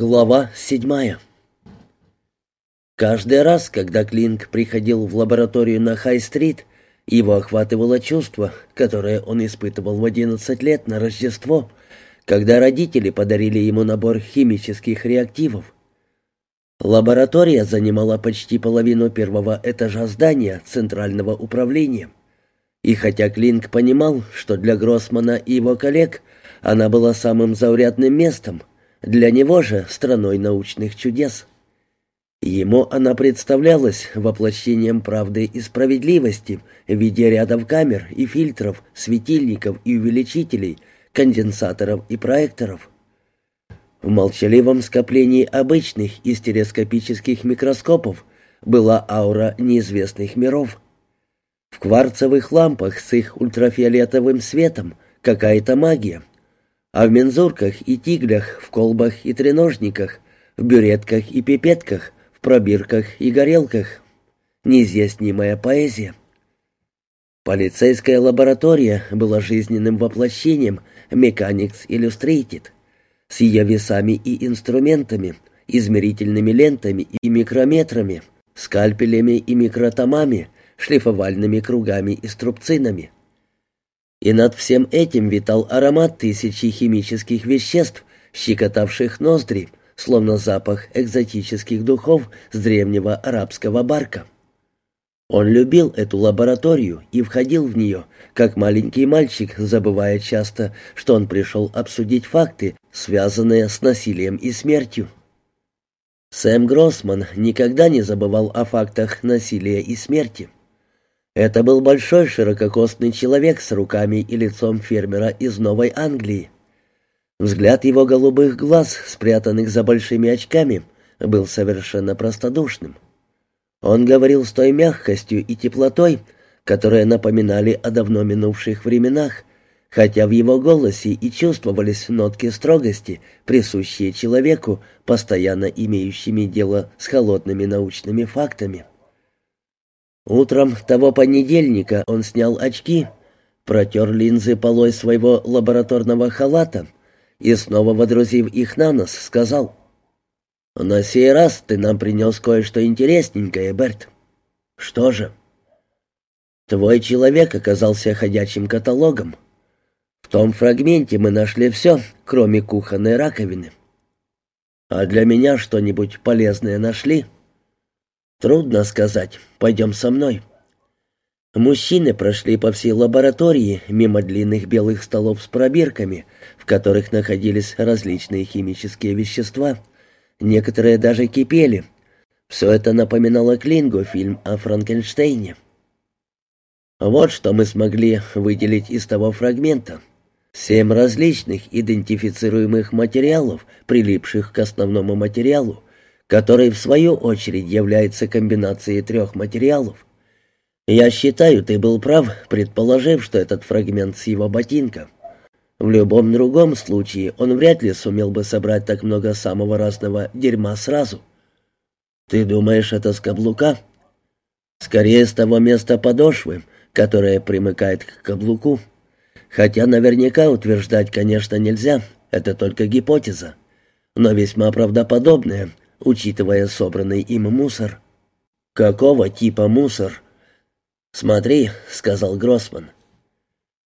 Глава седьмая Каждый раз, когда Клинк приходил в лабораторию на Хай-стрит, его охватывало чувство, которое он испытывал в одиннадцать лет на Рождество, когда родители подарили ему набор химических реактивов. Лаборатория занимала почти половину первого этажа здания Центрального управления. И хотя Клинк понимал, что для Гроссмана и его коллег она была самым заурядным местом, для него же страной научных чудес. Ему она представлялась воплощением правды и справедливости в виде рядов камер и фильтров, светильников и увеличителей, конденсаторов и проекторов. В молчаливом скоплении обычных и стереоскопических микроскопов была аура неизвестных миров. В кварцевых лампах с их ультрафиолетовым светом какая-то магия — а в мензурках и тиглях, в колбах и треножниках, в бюретках и пипетках, в пробирках и горелках. Неизъяснимая поэзия. Полицейская лаборатория была жизненным воплощением Mechanics Illustrated с ее весами и инструментами, измерительными лентами и микрометрами, скальпелями и микротомами, шлифовальными кругами и струбцинами. И над всем этим витал аромат тысячи химических веществ, щекотавших ноздри, словно запах экзотических духов с древнего арабского барка. Он любил эту лабораторию и входил в нее, как маленький мальчик, забывая часто, что он пришел обсудить факты, связанные с насилием и смертью. Сэм Гроссман никогда не забывал о фактах насилия и смерти. Это был большой ширококостный человек с руками и лицом фермера из Новой Англии. Взгляд его голубых глаз, спрятанных за большими очками, был совершенно простодушным. Он говорил с той мягкостью и теплотой, которые напоминали о давно минувших временах, хотя в его голосе и чувствовались нотки строгости, присущие человеку, постоянно имеющими дело с холодными научными фактами. Утром того понедельника он снял очки, протер линзы полой своего лабораторного халата и, снова водрузив их на нос, сказал, «На сей раз ты нам принес кое-что интересненькое, Берт». «Что же?» «Твой человек оказался ходячим каталогом. В том фрагменте мы нашли все, кроме кухонной раковины. А для меня что-нибудь полезное нашли?» «Трудно сказать. Пойдем со мной». Мужчины прошли по всей лаборатории мимо длинных белых столов с пробирками, в которых находились различные химические вещества. Некоторые даже кипели. Все это напоминало Клингу фильм о Франкенштейне. Вот что мы смогли выделить из того фрагмента. Семь различных идентифицируемых материалов, прилипших к основному материалу, который в свою очередь является комбинацией трех материалов. Я считаю, ты был прав, предположив, что этот фрагмент с его ботинка. В любом другом случае он вряд ли сумел бы собрать так много самого разного дерьма сразу. Ты думаешь, это с каблука? Скорее, с того места подошвы, которое примыкает к каблуку. Хотя наверняка утверждать, конечно, нельзя, это только гипотеза, но весьма правдоподобная, учитывая собранный им мусор. «Какого типа мусор?» «Смотри», — сказал Гроссман.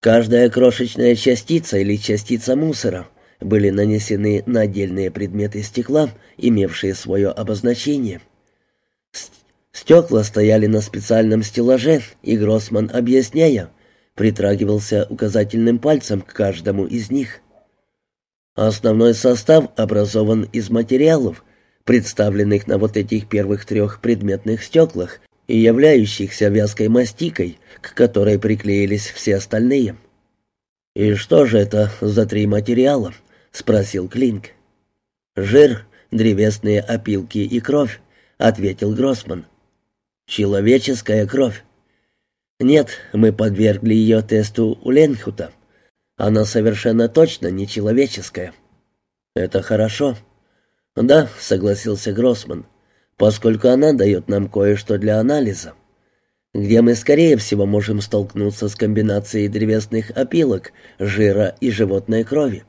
«Каждая крошечная частица или частица мусора были нанесены на отдельные предметы стекла, имевшие свое обозначение. Стекла стояли на специальном стеллаже, и Гроссман, объясняя, притрагивался указательным пальцем к каждому из них. Основной состав образован из материалов, представленных на вот этих первых трех предметных стеклах и являющихся вязкой мастикой, к которой приклеились все остальные. «И что же это за три материала?» — спросил Клинк. «Жир, древесные опилки и кровь», — ответил Гроссман. «Человеческая кровь». «Нет, мы подвергли ее тесту у Ленхута. Она совершенно точно не человеческая». «Это хорошо». «Да», — согласился Гроссман, «поскольку она дает нам кое-что для анализа, где мы, скорее всего, можем столкнуться с комбинацией древесных опилок, жира и животной крови».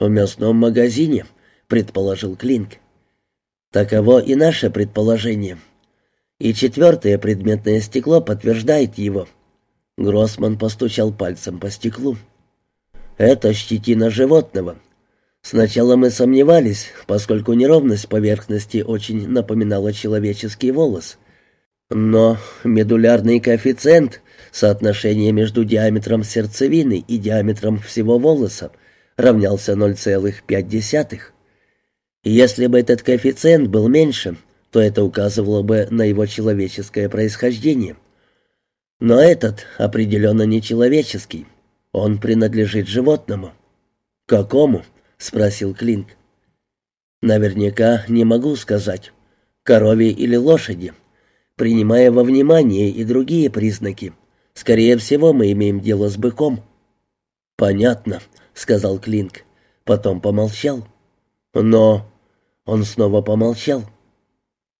«В мясном магазине», — предположил Клинк. Таково и наше предположение. И четвертое предметное стекло подтверждает его. Гроссман постучал пальцем по стеклу. Это щетина животного. Сначала мы сомневались, поскольку неровность поверхности очень напоминала человеческий волос. Но медулярный коэффициент, соотношение между диаметром сердцевины и диаметром всего волоса, равнялся 0,5. Если бы этот коэффициент был меньше, то это указывало бы на его человеческое происхождение. Но этот определенно не человеческий. Он принадлежит животному. «Какому?» — спросил Клинк. «Наверняка не могу сказать. Корове или лошади. Принимая во внимание и другие признаки, скорее всего, мы имеем дело с быком». «Понятно», — сказал Клинк. Потом помолчал. Но он снова помолчал.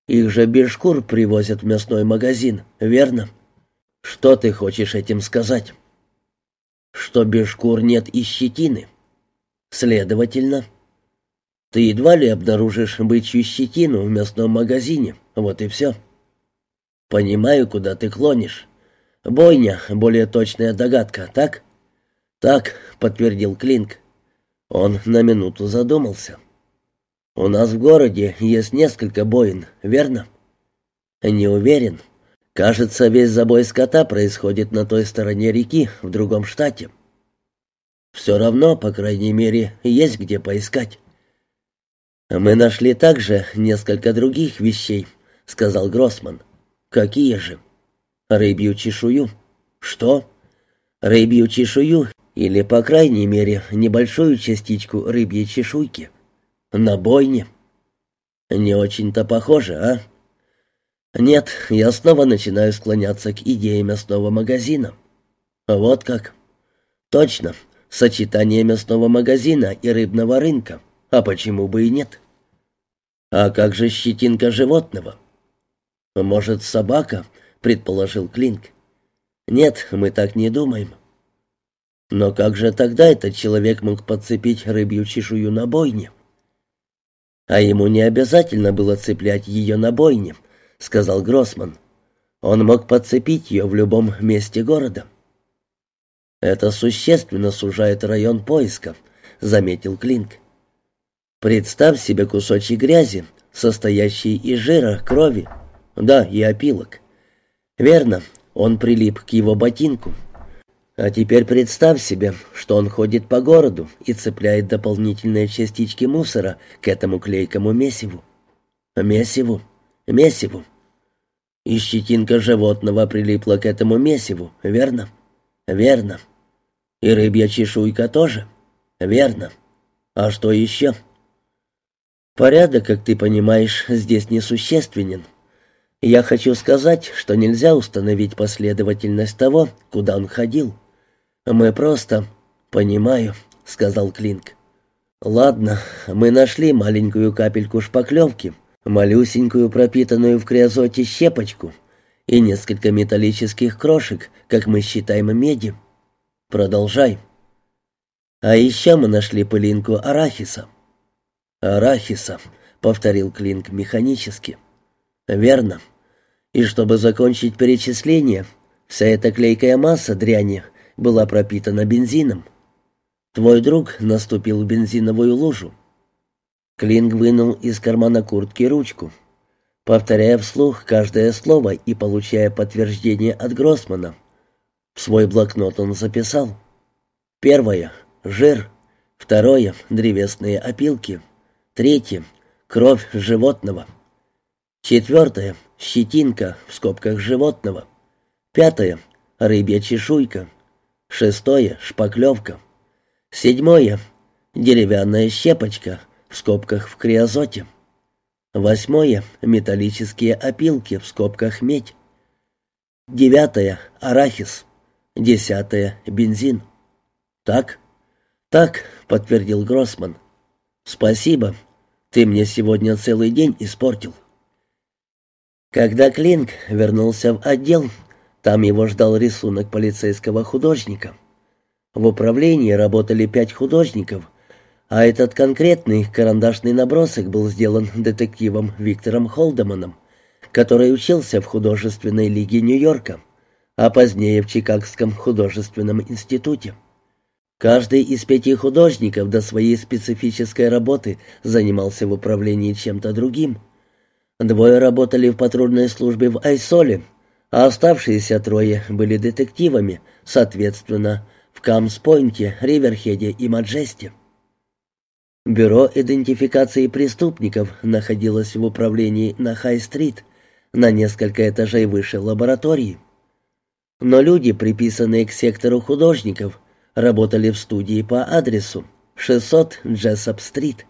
Их же без шкур привозят в мясной магазин, верно? Что ты хочешь этим сказать? Что без шкур нет и щетины. Следовательно, ты едва ли обнаружишь бычью щетину в мясном магазине, вот и все. Понимаю, куда ты клонишь. Бойня — более точная догадка, так? Так, — подтвердил Клинк. Он на минуту задумался. «У нас в городе есть несколько боин, верно?» «Не уверен. Кажется, весь забой скота происходит на той стороне реки, в другом штате». «Все равно, по крайней мере, есть где поискать». «Мы нашли также несколько других вещей», — сказал Гроссман. «Какие же?» «Рыбью чешую». «Что?» «Рыбью чешую или, по крайней мере, небольшую частичку рыбьей чешуйки». На бойне. Не очень-то похоже, а? Нет, я снова начинаю склоняться к идее мясного магазина. Вот как. Точно, сочетание мясного магазина и рыбного рынка. А почему бы и нет? А как же щетинка животного? Может, собака, предположил Клинк. Нет, мы так не думаем. Но как же тогда этот человек мог подцепить рыбью чешую на бойне? «А ему не обязательно было цеплять ее на бойне», — сказал Гроссман. «Он мог подцепить ее в любом месте города». «Это существенно сужает район поиска», — заметил Клинк. «Представь себе кусочек грязи, состоящий из жира, крови, да, и опилок. Верно, он прилип к его ботинку». А теперь представь себе, что он ходит по городу и цепляет дополнительные частички мусора к этому клейкому месиву. Месиву, месиву. И щетинка животного прилипла к этому месиву, верно? Верно. И рыбья чешуйка тоже? Верно. А что еще? Порядок, как ты понимаешь, здесь несущественен. Я хочу сказать, что нельзя установить последовательность того, куда он ходил. «Мы просто...» «Понимаю», — сказал Клинк. «Ладно, мы нашли маленькую капельку шпаклевки, малюсенькую пропитанную в криозоте щепочку и несколько металлических крошек, как мы считаем меди. Продолжай». «А еще мы нашли пылинку арахиса». «Арахиса», — повторил Клинк механически. «Верно. И чтобы закончить перечисление, вся эта клейкая масса дряни — была пропитана бензином. Твой друг наступил в бензиновую лужу. Клинг вынул из кармана куртки ручку. Повторяя вслух каждое слово и получая подтверждение от Гроссмана, свой блокнот он записал. Первое — жир. Второе — древесные опилки. Третье — кровь животного. Четвертое — щетинка в скобках животного. Пятое — рыбья чешуйка. Шестое — шпаклевка. Седьмое — деревянная щепочка, в скобках в криозоте. Восьмое — металлические опилки, в скобках медь. Девятое — арахис. Десятое — бензин. «Так?» «Так», — подтвердил Гроссман. «Спасибо. Ты мне сегодня целый день испортил». Когда Клинк вернулся в отдел, там его ждал рисунок полицейского художника. В управлении работали пять художников, А этот конкретный карандашный набросок был сделан детективом Виктором Холдеманом, который учился в художественной лиге Нью-Йорка, а позднее в Чикагском художественном институте. Каждый из пяти художников до своей специфической работы занимался в управлении чем-то другим. Двое работали в патрульной службе в Айсоле, а оставшиеся трое были детективами, соответственно, в Камс-Пойнте, Риверхеде и Маджесте. Бюро идентификации преступников находилось в управлении на Хай-стрит, на несколько этажей выше лаборатории. Но люди, приписанные к сектору художников, работали в студии по адресу 600 Джессоп-стрит.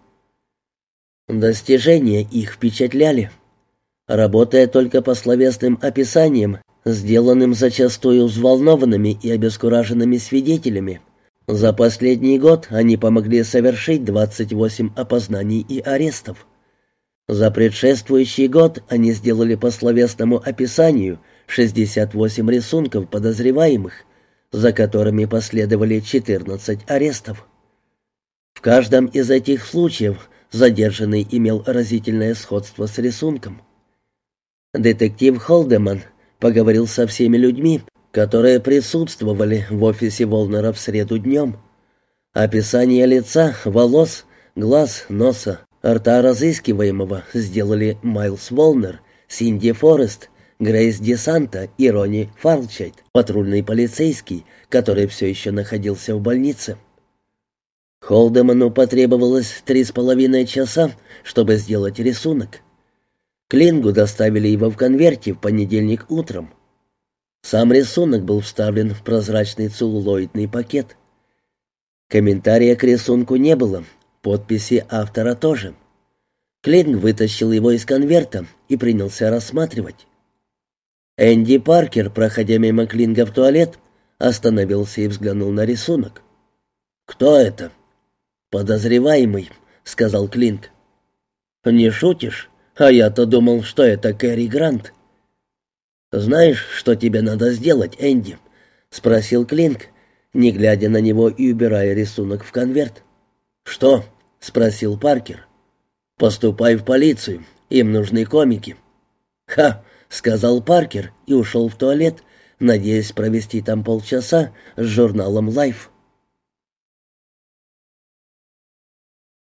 Достижения их впечатляли. Работая только по словесным описаниям, сделанным зачастую взволнованными и обескураженными свидетелями, за последний год они помогли совершить 28 опознаний и арестов. За предшествующий год они сделали по словесному описанию 68 рисунков подозреваемых, за которыми последовали 14 арестов. В каждом из этих случаев задержанный имел разительное сходство с рисунком. Детектив Холдеман поговорил со всеми людьми, которые присутствовали в офисе Волнера в среду днем. Описание лица, волос, глаз, носа, рта разыскиваемого сделали Майлз Волнер, Синди Форест, Грейс Десанта и Ронни Фарлчайт, патрульный полицейский, который все еще находился в больнице. Холдеману потребовалось три с половиной часа, чтобы сделать рисунок. Клингу доставили его в конверте в понедельник утром. Сам рисунок был вставлен в прозрачный целлулоидный пакет. Комментария к рисунку не было, подписи автора тоже. Клинг вытащил его из конверта и принялся рассматривать. Энди Паркер, проходя мимо Клинга в туалет, остановился и взглянул на рисунок. «Кто это?» «Подозреваемый», — сказал Клинг. «Не шутишь? А я-то думал, что это Кэрри Грант». «Знаешь, что тебе надо сделать, Энди?» — спросил Клинк, не глядя на него и убирая рисунок в конверт. «Что?» — спросил Паркер. «Поступай в полицию, им нужны комики». «Ха!» — сказал Паркер и ушел в туалет, надеясь провести там полчаса с журналом «Лайф».